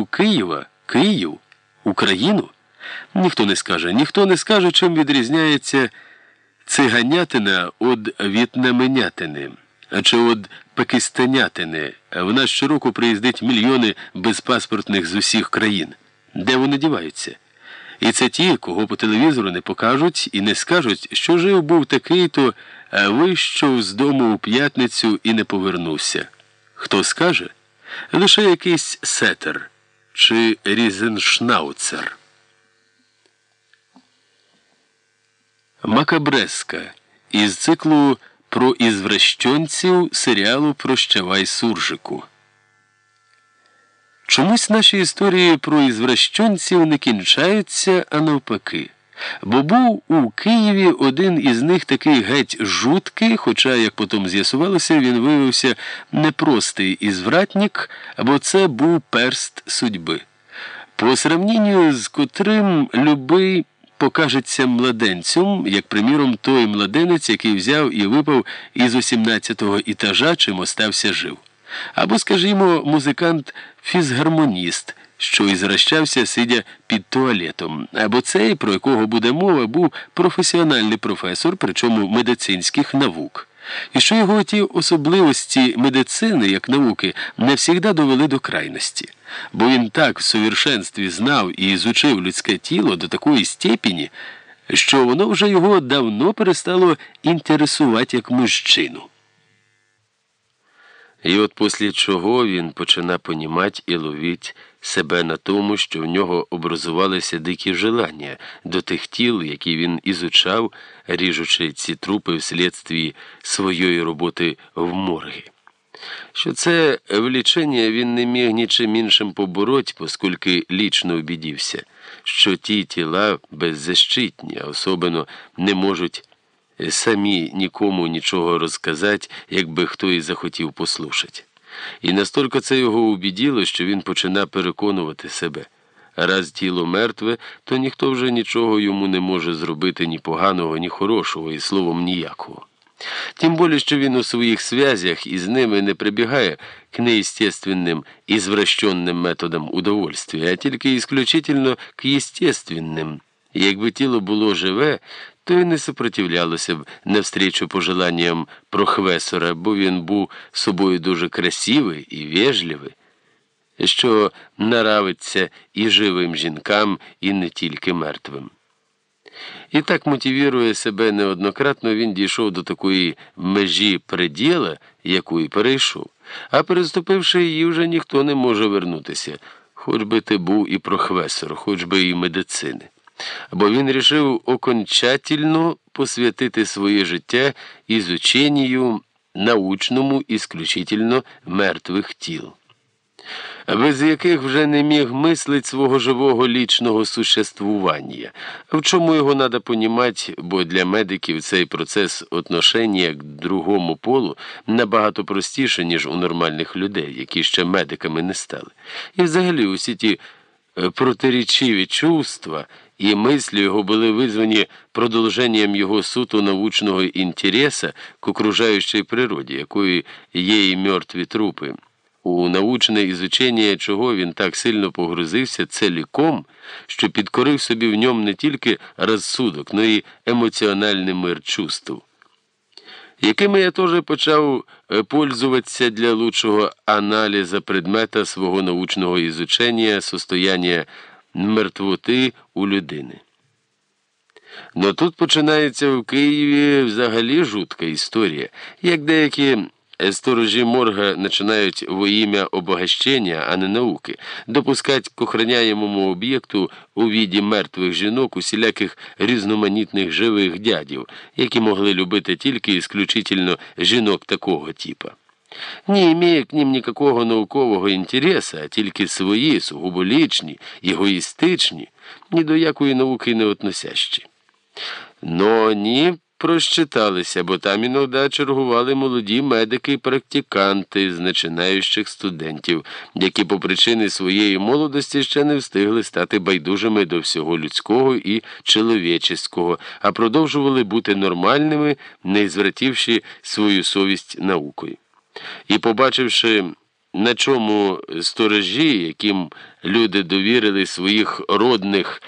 у Києва, Київ, Україну? Ніхто не скаже, ніхто не скаже, чим відрізняється циганятина від в'єтнаменятини, чи від пакистанятини. В нас щороку приїздить мільйони безпаспортних з усіх країн. Де вони діваються? І це ті, кого по телевізору не покажуть і не скажуть, що жив був такий, то вийшов з дому у п'ятницю і не повернувся. Хто скаже? Лише якийсь сетер чи різеншнауцер. Макабреска із циклу про ізвращенців серіалу Прощавай суржику. Чомусь наші історії про ізвращенців не кінчаються, а навпаки. Бо був у Києві один із них такий геть жуткий, хоча, як потім з'ясувалося, він виявився непростий ізвратник, або це був перст судьби. По сравнінню з котрим любий покажеться младенцем, як, приміром, той младенець, який взяв і випав із 18-го етажа, чим остався жив. Або, скажімо, музикант-фізгармоніст, що і зращався, сидя під туалетом, або цей, про якого буде мова, був професіональний професор, причому медицинських наук. І що його ті особливості медицини, як науки, не завжди довели до крайності, бо він так в совершенстві знав і ізучив людське тіло до такої степені, що воно вже його давно перестало інтересувати як мужчину. І от після чого він почина понімати і ловіть себе на тому, що в нього образувалися дикі желання до тих тіл, які він ізучав, ріжучи ці трупи вслідстві своєї роботи в морги. Що це влічення він не міг нічим іншим побороть, оскільки лічно убідівся, що ті тіла беззащитні, особливо не можуть самі нікому нічого розказати, якби хто і захотів послухати. І настільки це його убіділо, що він починав переконувати себе. Раз тіло мертве, то ніхто вже нічого йому не може зробити ні поганого, ні хорошого, і словом ніякого. Тим більше, що він у своїх зв'язях із ними не прибігає к неестественним і звращенним методам удовольствия, а тільки ісключительно к естественним. Якби тіло було живе, то й не супротивлялося б навстрічу пожеланням прохвесора, бо він був собою дуже красивий і вежливий, що наравиться і живим жінкам, і не тільки мертвим. І так мотивірує себе неоднократно, він дійшов до такої межі приділа, яку і перейшов, а переступивши її, вже ніхто не може вернутися, хоч би ти був і прохвесор, хоч би і медицини бо він рішив окончательно посвятити своє життя ізученню научному ісключительно мертвих тіл, без яких вже не міг мислить свого живого лічного существування, в чому його треба понімати, бо для медиків цей процес отношення к другому полу набагато простіше, ніж у нормальних людей, які ще медиками не стали. І взагалі усі ті е, протирічиві чувства і мислі його були визвані продовженням його суто научного інтереса к окружаючій природі, якою є і мертві трупи. У научне ізучення чого він так сильно погрузився ціліком, що підкорив собі в ньому не тільки розсудок, но й емоціональний мир чувств, якими я теж почав е, пользуватися для лучшого аналізу предмета свого научного ізучення, состояння мертвоти у людини. Но тут починається в Києві взагалі жутка історія, як деякі сторожі морга починають во ім'я обогащення, а не науки, допускати к охороняємому об'єкту у віді мертвих жінок усіляких різноманітних живих дядів, які могли любити тільки ісключительно жінок такого типа не имея к ним никакого наукового інтереса, а тільки свої, сугубо лічні, егоїстичні, ні до якої науки не относящі. Но вони просчиталися, бо там іноді чергували молоді медики і практиканти з начинаючих студентів, які по причини своєї молодості ще не встигли стати байдужими до всього людського і чоловічеського, а продовжували бути нормальними, не звратівши свою совість наукою. І, побачивши на чому сторожі, яким люди довірили своїх родних